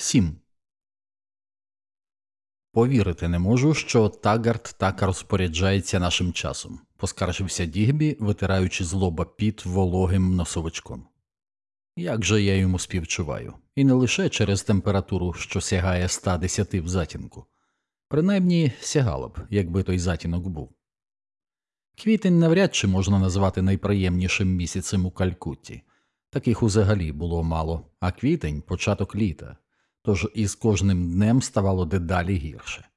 7. Повірити не можу, що Тагард так розпоряджається нашим часом, поскаржився Дігбі, витираючи з лоба піт вологим носовичком. Як же я йому співчуваю, і не лише через температуру, що сягає 110 в затінку, принаймні сягало б, якби той затінок був. Квітень навряд чи можна назвати найприємнішим місяцем у Калькутті. Таких узагалі було мало, а квітень початок літа, тож із кожним днем ставало дедалі гірше.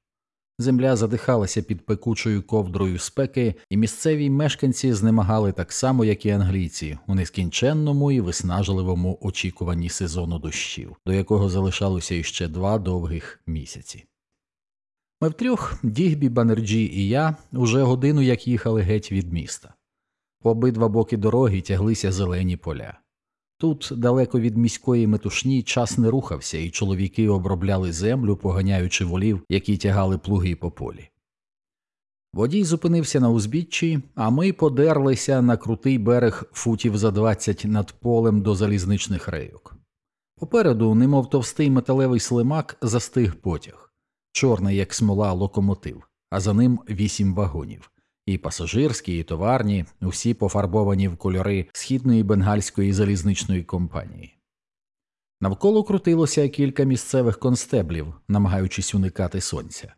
Земля задихалася під пекучою ковдрою спеки, і місцеві мешканці знемагали так само, як і англійці, у нескінченному і виснажливому очікуванні сезону дощів, до якого залишалося іще два довгих місяці. Ми втрьох, Дігбі, Банерджі і я, уже годину як їхали геть від міста. По обидва боки дороги тяглися зелені поля. Тут, далеко від міської метушні, час не рухався, і чоловіки обробляли землю, поганяючи волів, які тягали плуги по полі. Водій зупинився на узбіччі, а ми подерлися на крутий берег футів за двадцять над полем до залізничних рейок. Попереду, немов товстий металевий слимак, застиг потяг, чорний, як смола, локомотив, а за ним вісім вагонів і пасажирські, і товарні, усі пофарбовані в кольори східної бенгальської залізничної компанії. Навколо крутилося кілька місцевих констеблів, намагаючись уникати сонця.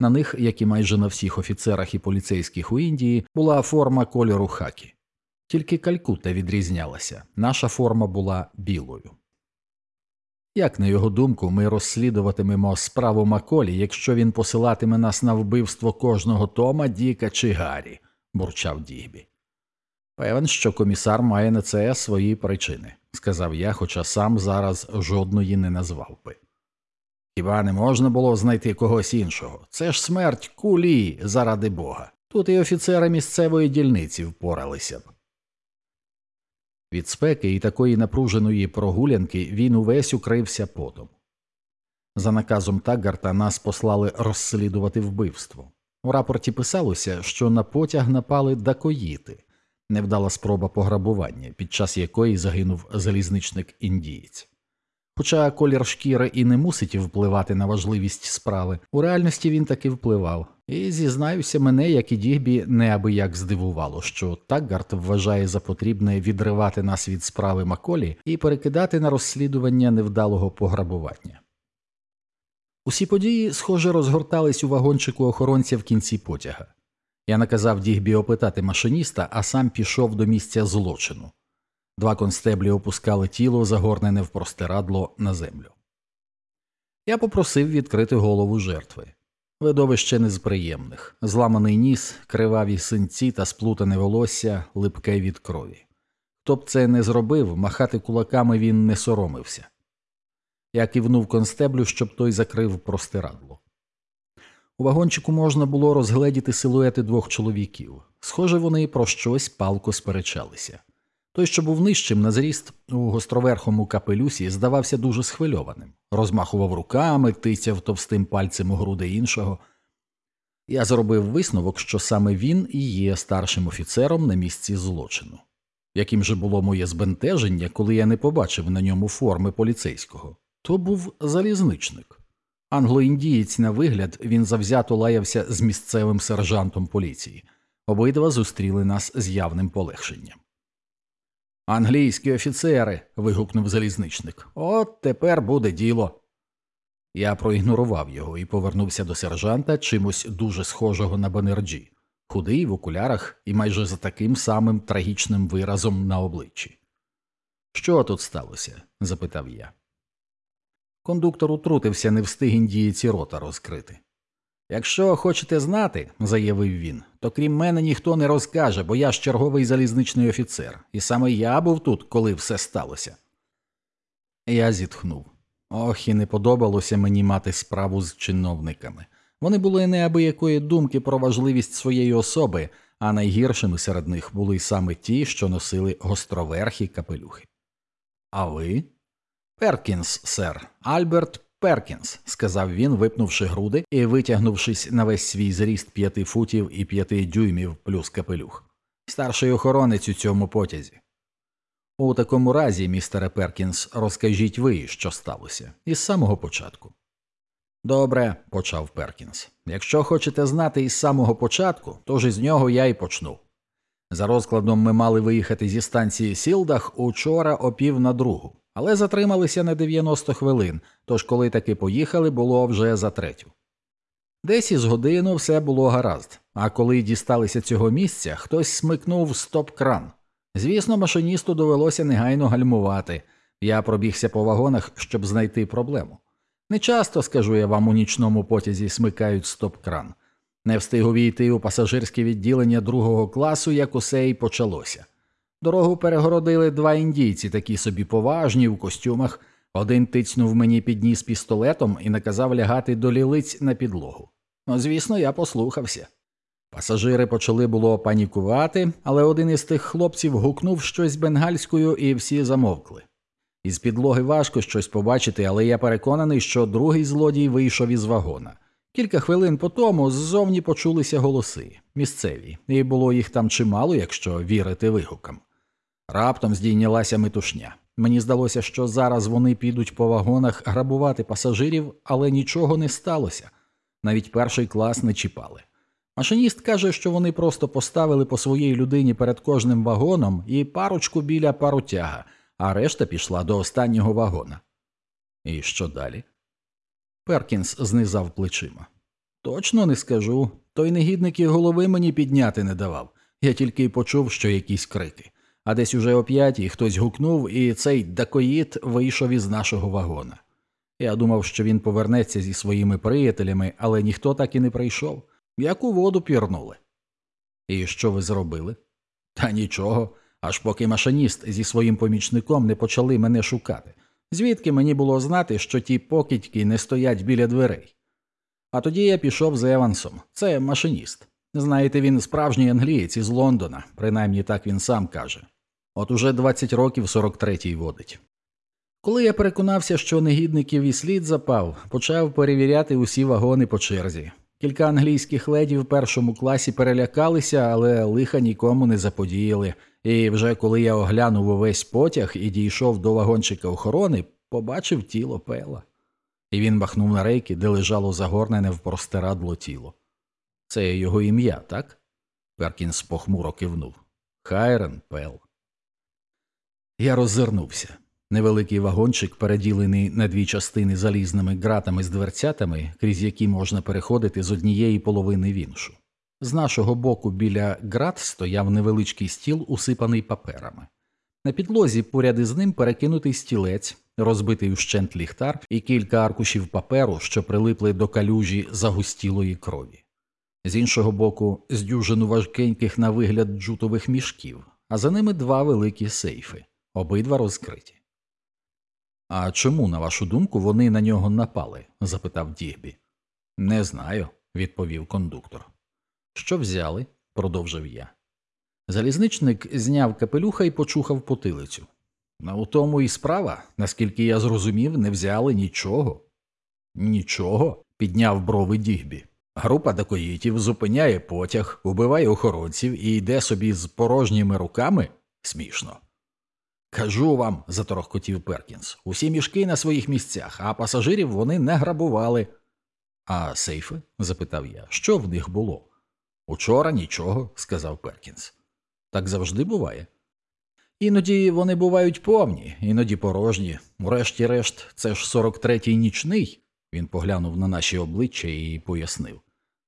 На них, як і майже на всіх офіцерах і поліцейських у Індії, була форма кольору хакі. Тільки Калькута відрізнялася, наша форма була білою. Як, на його думку, ми розслідуватимемо справу Маколі, якщо він посилатиме нас на вбивство кожного Тома, Діка чи Гаррі, бурчав Дігбі. Певен, що комісар має на це свої причини, сказав я, хоча сам зараз жодної не назвав би. Хіба не можна було знайти когось іншого? Це ж смерть кулі, заради бога. Тут і офіцери місцевої дільниці впоралися б. Від спеки і такої напруженої прогулянки він увесь укрився потом. За наказом Таггарта нас послали розслідувати вбивство. У рапорті писалося, що на потяг напали дакоїти, невдала спроба пограбування, під час якої загинув залізничник індієць. Хоча колір шкіри і не мусить впливати на важливість справи, у реальності він таки впливав, і зізнаюся, мене, як і Дігбі, неабияк здивувало, що Таггарт вважає за потрібне відривати нас від справи Маколі і перекидати на розслідування невдалого пограбування. Усі події, схоже, розгортались у вагончику охоронця в кінці потяга. Я наказав Дігбі опитати машиніста, а сам пішов до місця злочину. Два констеблі опускали тіло, загорнене в простирадло на землю. Я попросив відкрити голову жертви. Видовище не з приємних зламаний ніс, криваві синці та сплутане волосся, липке від крові. Хто б це не зробив, махати кулаками він не соромився. Я кивнув констеблю, щоб той закрив простирадло. У вагончику можна було розгледіти силуети двох чоловіків. Схоже, вони про щось палко сперечалися. Той, що був нижчим на зріст у гостроверхому капелюсі, здавався дуже схвильованим, розмахував руками, тицяв товстим пальцем у груди іншого. Я зробив висновок, що саме він і є старшим офіцером на місці злочину. Яким же було моє збентеження, коли я не побачив на ньому форми поліцейського. То був залізничник. Англоіндієць на вигляд, він завзято лаявся з місцевим сержантом поліції. Обидва зустріли нас з явним полегшенням. Англійські офіцери. вигукнув залізничник. От тепер буде діло. Я проігнорував його і повернувся до сержанта чимось дуже схожого на Банерджі, худий в окулярах і майже за таким самим трагічним виразом на обличчі. Що тут сталося? запитав я. Кондуктор утрутився, не встиг індієці рота розкрити. Якщо хочете знати, заявив він, то крім мене ніхто не розкаже, бо я ж черговий залізничний офіцер, і саме я був тут, коли все сталося. Я зітхнув. Ох, і не подобалося мені мати справу з чиновниками. Вони були неабиякої думки про важливість своєї особи, а найгіршими серед них були саме ті, що носили гостроверхі капелюхи. А ви? Перкінс, сер, Альберт Перкінс, сказав він, випнувши груди і витягнувшись на весь свій зріст п'яти футів і п'яти дюймів плюс капелюх. Старший охоронець у цьому потязі. У такому разі, містере Перкінс, розкажіть ви, що сталося, із самого початку. Добре, почав Перкінс. Якщо хочете знати із самого початку, то ж із нього я й почну. За розкладом ми мали виїхати зі станції Сілдах учора о пів на другу, але затрималися на 90 хвилин, тож коли таки поїхали, було вже за третю. Десь із годину все було гаразд, а коли дісталися цього місця, хтось смикнув стоп-кран. Звісно, машиністу довелося негайно гальмувати. Я пробігся по вагонах, щоб знайти проблему. Не часто, скажу я вам, у нічному потязі смикають стоп-кран. Не встиг увійти у пасажирське відділення другого класу, як усе й почалося. Дорогу перегородили два індійці, такі собі поважні, у костюмах. Один тицнув мені під ніс пістолетом і наказав лягати до лілиць на підлогу. Ну, звісно, я послухався. Пасажири почали було панікувати, але один із тих хлопців гукнув щось бенгальською, і всі замовкли. Із підлоги важко щось побачити, але я переконаний, що другий злодій вийшов із вагона. Кілька хвилин по тому ззовні почулися голоси місцеві, і було їх там чимало, якщо вірити вигукам. Раптом здійнялася метушня. Мені здалося, що зараз вони підуть по вагонах грабувати пасажирів, але нічого не сталося. Навіть перший клас не чіпали. Машиніст каже, що вони просто поставили по своїй людині перед кожним вагоном і парочку біля паротяга, а решта пішла до останнього вагона. І що далі? Перкінс знизав плечима. Точно не скажу. Той негідник і голови мені підняти не давав. Я тільки й почув, що якісь крики. А десь уже о п'ятій хтось гукнув, і цей дакоїд вийшов із нашого вагона. Я думав, що він повернеться зі своїми приятелями, але ніхто так і не прийшов. Як у воду пірнули. І що ви зробили? Та нічого, аж поки машиніст зі своїм помічником не почали мене шукати. Звідки мені було знати, що ті покидьки не стоять біля дверей? А тоді я пішов з Евансом, це машиніст. Знаєте, він справжній англієць із Лондона, принаймні так він сам каже. От уже 20 років 43-й водить. Коли я переконався, що негідників і слід запав, почав перевіряти усі вагони по черзі. Кілька англійських леді в першому класі перелякалися, але лиха нікому не заподіяли, і вже коли я оглянув увесь потяг і дійшов до вагончика охорони, побачив тіло пела. І він махнув на рейки, де лежало загорнене в простирадло тіло. Це його ім'я, так? Перкінс похмуро кивнув. Хайрен Пел. Я роззирнувся. Невеликий вагончик, переділений на дві частини залізними ґратами з дверцятами, крізь які можна переходити з однієї половини в іншу. З нашого боку біля ґрат стояв невеличкий стіл, усипаний паперами. На підлозі поряд із ним перекинутий стілець, розбитий ущент ліхтар і кілька аркушів паперу, що прилипли до калюжі загустілої крові. З іншого боку, з дюжину важкеньких на вигляд джутових мішків, а за ними два великі сейфи, обидва розкриті. А чому, на вашу думку, вони на нього напали? запитав Дігбі. Не знаю, відповів кондуктор. Що взяли? продовжив я. Залізничник зняв капелюха і почухав потилицю. У тому і справа, наскільки я зрозумів, не взяли нічого. Нічого, підняв брови Дігбі. Група дакоїтів зупиняє потяг, убиває охоронців і йде собі з порожніми руками? Смішно. Кажу вам, заторохкотів Перкінс, усі мішки на своїх місцях, а пасажирів вони не грабували. А сейфи? запитав я, що в них було? Учора нічого, сказав Перкінс. Так завжди буває. Іноді вони бувають повні, іноді порожні. Врешті-решт, це ж 43-й нічний. Він поглянув на наші обличчя і пояснив.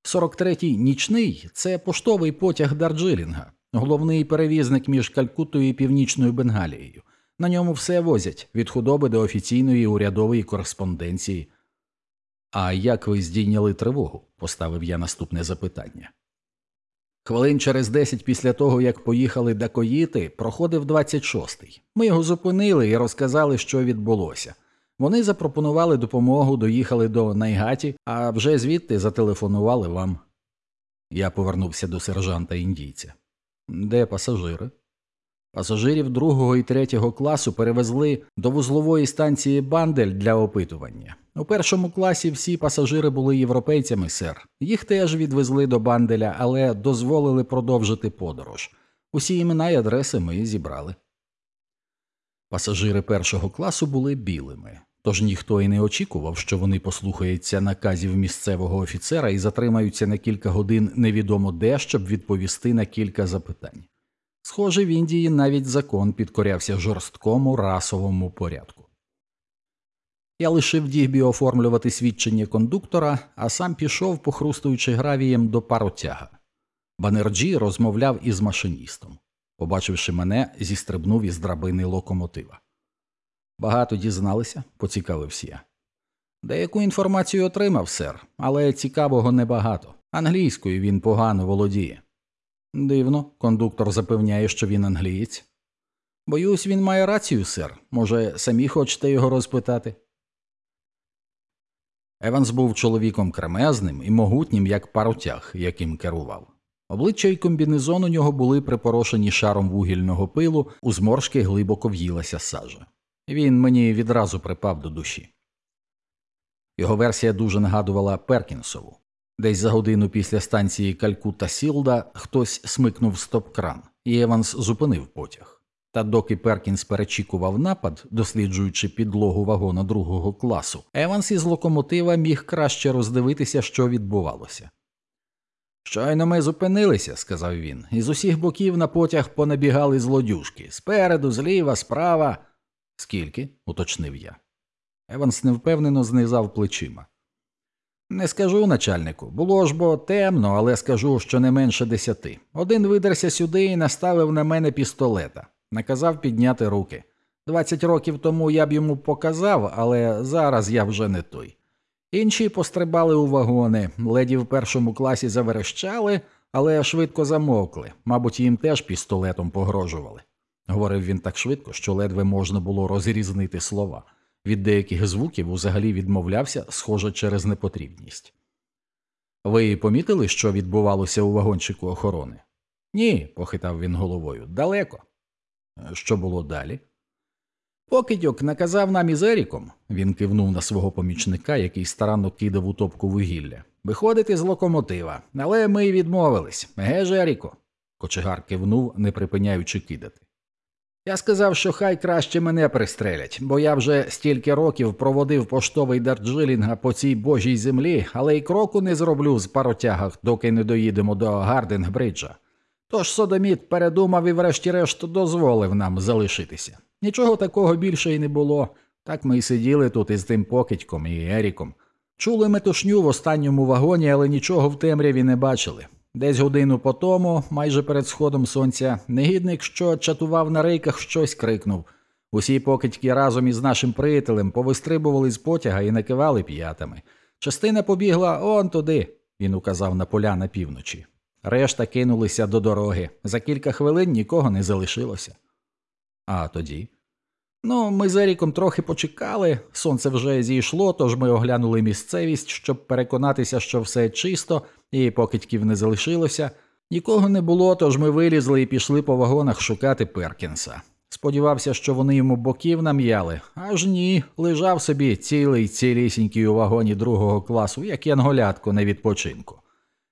43-й нічний це поштовий потяг Дарджилінга головний перевізник між Калькуттою і Північною Бенгалією. На ньому все возять від худоби до офіційної урядової кореспонденції. А як ви здійняли тривогу? поставив я наступне запитання. Хвилин через десять після того, як поїхали дакоїти, проходив 26-й. Ми його зупинили і розказали, що відбулося. Вони запропонували допомогу, доїхали до Найгаті, а вже звідти зателефонували вам. Я повернувся до сержанта індійця. Де пасажири? Пасажирів другого і третього класу перевезли до вузлової станції Бандель для опитування. У першому класі всі пасажири були європейцями, сер. Їх теж відвезли до Банделя, але дозволили продовжити подорож. Усі імена й адреси ми зібрали. Пасажири першого класу були білими, тож ніхто і не очікував, що вони послухаються наказів місцевого офіцера і затримаються на кілька годин невідомо де, щоб відповісти на кілька запитань. Схоже, в Індії навіть закон підкорявся жорсткому расовому порядку. Я лишив Дігбі оформлювати свідчення кондуктора, а сам пішов, похрустуючи гравієм до паротяга. Банерджі розмовляв із машиністом. Побачивши мене, зістрибнув із драбини локомотива. Багато дізналися, поцікавився я. Деяку інформацію отримав, сер, але цікавого небагато. Англійською він погано володіє. Дивно, кондуктор запевняє, що він англієць. Боюсь, він має рацію, сер. Може, самі хочете його розпитати? Еванс був чоловіком кремезним і могутнім, як паротяг, яким керував. Обличчя й комбінезон у нього були припорошені шаром вугільного пилу, у зморшки глибоко в'їлася сажа. Він мені відразу припав до душі. Його версія дуже нагадувала Перкінсову. Десь за годину після станції Калькутта Сілда хтось смикнув стоп-кран, і Еванс зупинив потяг. Та доки Перкінс перечікував напад, досліджуючи підлогу вагона другого класу, Еванс із локомотива міг краще роздивитися, що відбувалося. Щойно ми зупинилися, сказав він, і з усіх боків на потяг понабігали злодюжки спереду, зліва, справа. Скільки? уточнив я. Еванс невпевнено знизав плечима. Не скажу начальнику, було ж бо темно, але скажу, що не менше десяти. Один видерся сюди і наставив на мене пістолета, наказав підняти руки. Двадцять років тому я б йому показав, але зараз я вже не той. Інші пострибали у вагони, леді в першому класі заверещали, але швидко замовкли, мабуть, їм теж пістолетом погрожували. Говорив він так швидко, що ледве можна було розрізнити слова. Від деяких звуків взагалі відмовлявся, схоже, через непотрібність. Ви помітили, що відбувалося у вагончику охорони? Ні, похитав він головою. Далеко. Що було далі? Покидьок наказав нам із Еріком, він кивнув на свого помічника, який старанно кидав у топку вугілля, виходити з локомотива, але ми й відмовились. Еге ж, Еріко? Кочегар кивнув, не припиняючи кидати. Я сказав, що хай краще мене пристрелять, бо я вже стільки років проводив поштовий дарджилінга по цій божій землі, але й кроку не зроблю з паротягах, доки не доїдемо до Гардингбриджа. Тож Содоміт передумав і врешті-решт дозволив нам залишитися. Нічого такого більше й не було. Так ми й сиділи тут із тим покидьком і Еріком. Чули метушню в останньому вагоні, але нічого в темряві не бачили. Десь годину по тому, майже перед сходом сонця, негідник, що чатував на рейках, щось крикнув. Усі покидьки разом із нашим приятелем повистрибували з потяга і накивали п'ятами. Частина побігла он туди, він указав на поля на півночі. Решта кинулися до дороги. За кілька хвилин нікого не залишилося. А тоді. Ну, ми з Еріком трохи почекали, сонце вже зійшло, тож ми оглянули місцевість, щоб переконатися, що все чисто, і покидьків не залишилося. Нікого не було, тож ми вилізли і пішли по вагонах шукати Перкінса. Сподівався, що вони йому боків нам'яли, аж ні, лежав собі цілий цілісінький у вагоні другого класу, як янголятко на відпочинку.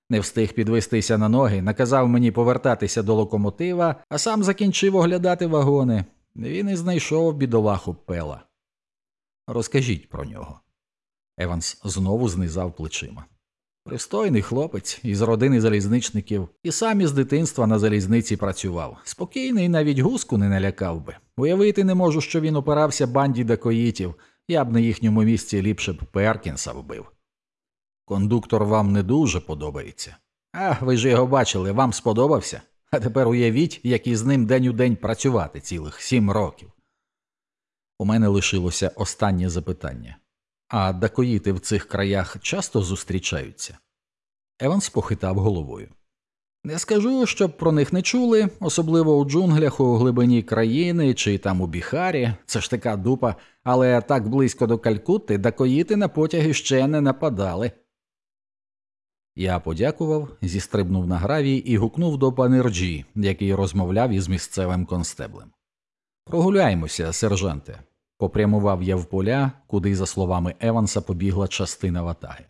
Не встиг підвестися на ноги, наказав мені повертатися до локомотива, а сам закінчив оглядати вагони. Він і знайшов бідолаху пела. Розкажіть про нього. Еванс знову знизав плечима. Пристойний хлопець із родини залізничників і сам із дитинства на залізниці працював. Спокійний, навіть гуску не налякав би. Уявити не можу, що він опирався банді дакоїтів, я б на їхньому місці ліпше б Перкінса вбив. Кондуктор вам не дуже подобається. А, ви ж його бачили, вам сподобався? А тепер уявіть, як із ним день у день працювати цілих сім років. У мене лишилося останнє запитання. А дакоїти в цих краях часто зустрічаються? Еванс похитав головою. Не скажу, щоб про них не чули, особливо у джунглях у глибині країни чи там у Біхарі, це ж така дупа, але так близько до Калькутти дакоїти на потяги ще не нападали. Я подякував, зістрибнув на гравій і гукнув до панерджі, який розмовляв із місцевим констеблем. Прогуляємося, сержанте. Попрямував я в поля, куди, за словами Еванса, побігла частина ватаги.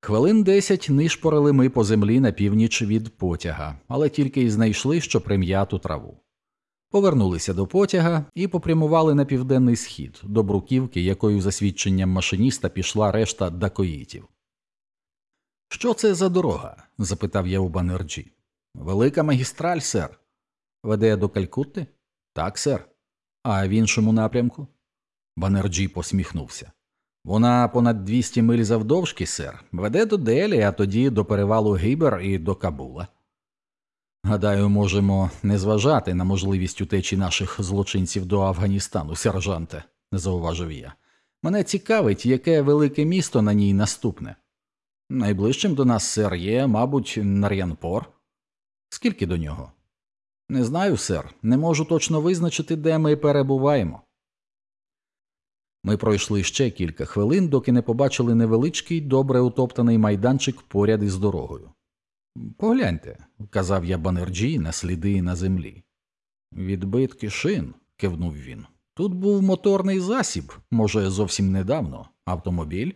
Хвилин десять нишпорили ми по землі на північ від потяга, але тільки й знайшли, що прим'яту траву. Повернулися до потяга і попрямували на південний схід до бруківки, якою, за свідченням машиніста, пішла решта дакоїтів. Що це за дорога? запитав я у Банерджі. Велика магістраль, сер. Веде до Калькутти? Так, сер. А в іншому напрямку? Банерджі посміхнувся. Вона понад 2000 миль завдовжки, сер, веде до Делі, а тоді до перевалу Хібер і до Кабула. Гадаю, можемо не зважати на можливість утечі наших злочинців до Афганістану, сержанте, зауважив я. Мене цікавить, яке велике місто на ній наступне. Найближчим до нас, сер, є, мабуть, Нар'янпор. Скільки до нього? Не знаю, сер, не можу точно визначити, де ми перебуваємо. Ми пройшли ще кілька хвилин, доки не побачили невеличкий, добре утоптаний майданчик поряд із дорогою. Погляньте, казав я банерджі на сліди на землі. Відбитки шин, кивнув він. Тут був моторний засіб, може, зовсім недавно, автомобіль?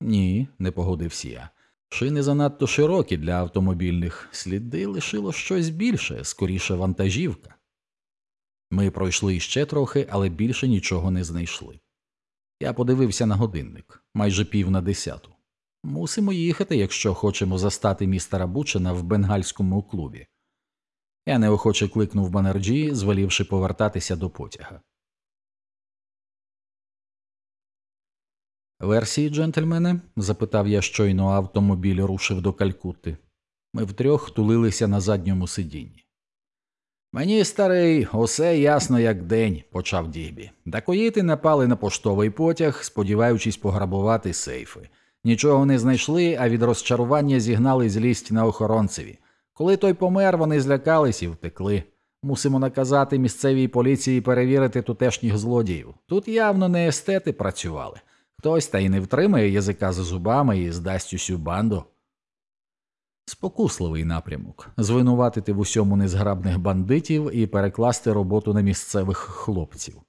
Ні, не погодився я. Шини занадто широкі для автомобільних, сліди лишило щось більше, скоріше вантажівка. Ми пройшли ще трохи, але більше нічого не знайшли. Я подивився на годинник майже пів на десяту. Мусимо їхати, якщо хочемо застати містера Бучена в бенгальському клубі. Я неохоче кликнув Банерджі, звелівши повертатися до потяга. Версії, джентльмени? запитав я щойно автомобіль рушив до Калькутти. Ми втрьох тулилися на задньому сидінні. Мені, старий, усе ясно, як день, почав Дігбі. Дакоїти напали на поштовий потяг, сподіваючись пограбувати сейфи. Нічого не знайшли, а від розчарування зігнали злість на охоронцеві. Коли той помер, вони злякались і втекли. Мусимо наказати місцевій поліції перевірити тутешніх злодіїв. Тут явно не естети працювали. Хтось та й не втримає язика за зубами і здасть усю банду. Спокусливий напрямок звинуватити в усьому незграбних бандитів і перекласти роботу на місцевих хлопців.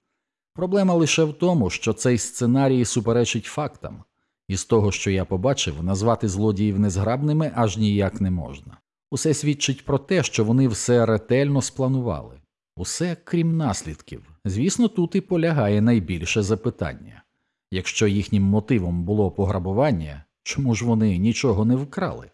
Проблема лише в тому, що цей сценарій суперечить фактам, і з того, що я побачив, назвати злодіїв незграбними аж ніяк не можна. Усе свідчить про те, що вони все ретельно спланували, усе крім наслідків. Звісно, тут і полягає найбільше запитання якщо їхнім мотивом було пограбування, чому ж вони нічого не вкрали?